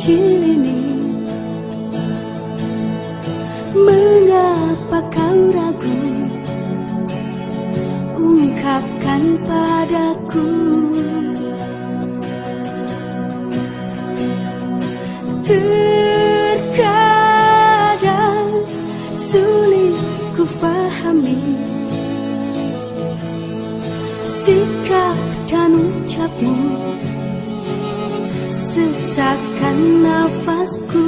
kecil ini Mengapa kau ragu? Ungkapkan padaku. Terkadang sulit ku fahami Sikap dan ucapmu Sesakkan nafasku.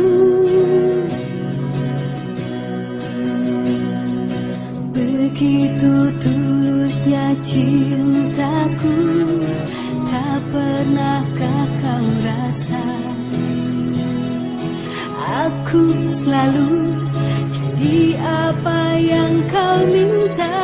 Begitu tulusnya cintaku Tak pernahkah kau rasa? Aku selalu jadi apa yang kau minta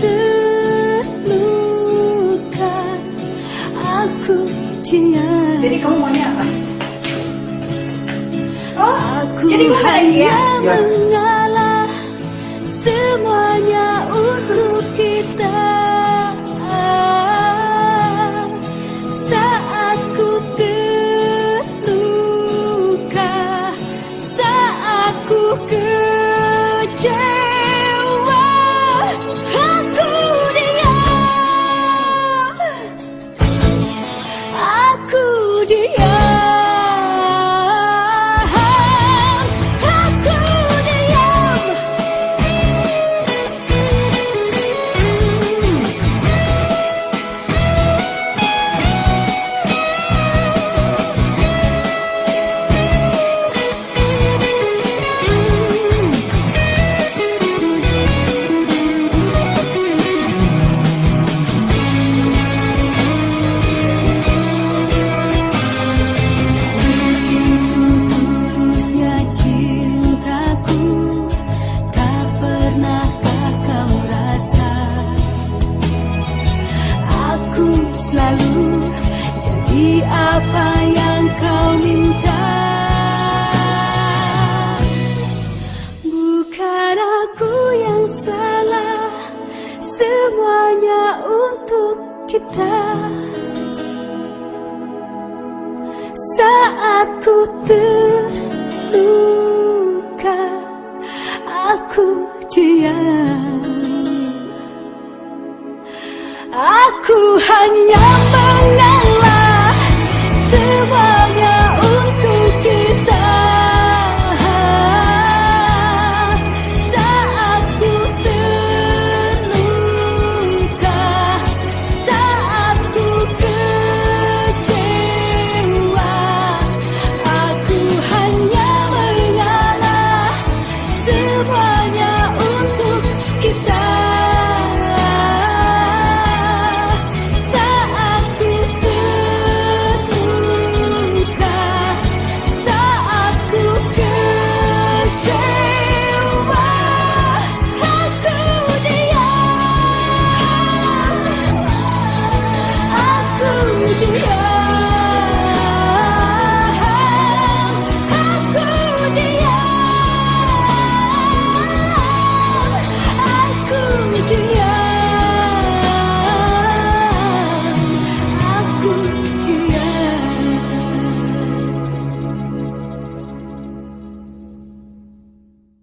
terluka. Aku diam Jadi kamu maunya apa? Oh, aku jadi gue bahagia ya. ya. Mengalah semuanya untuk kita. Saat ku terluka. Di apa yang kau minta? Bukan aku yang salah Semuanya untuk kita. Saat ku terluka Aku diam. Aku hanya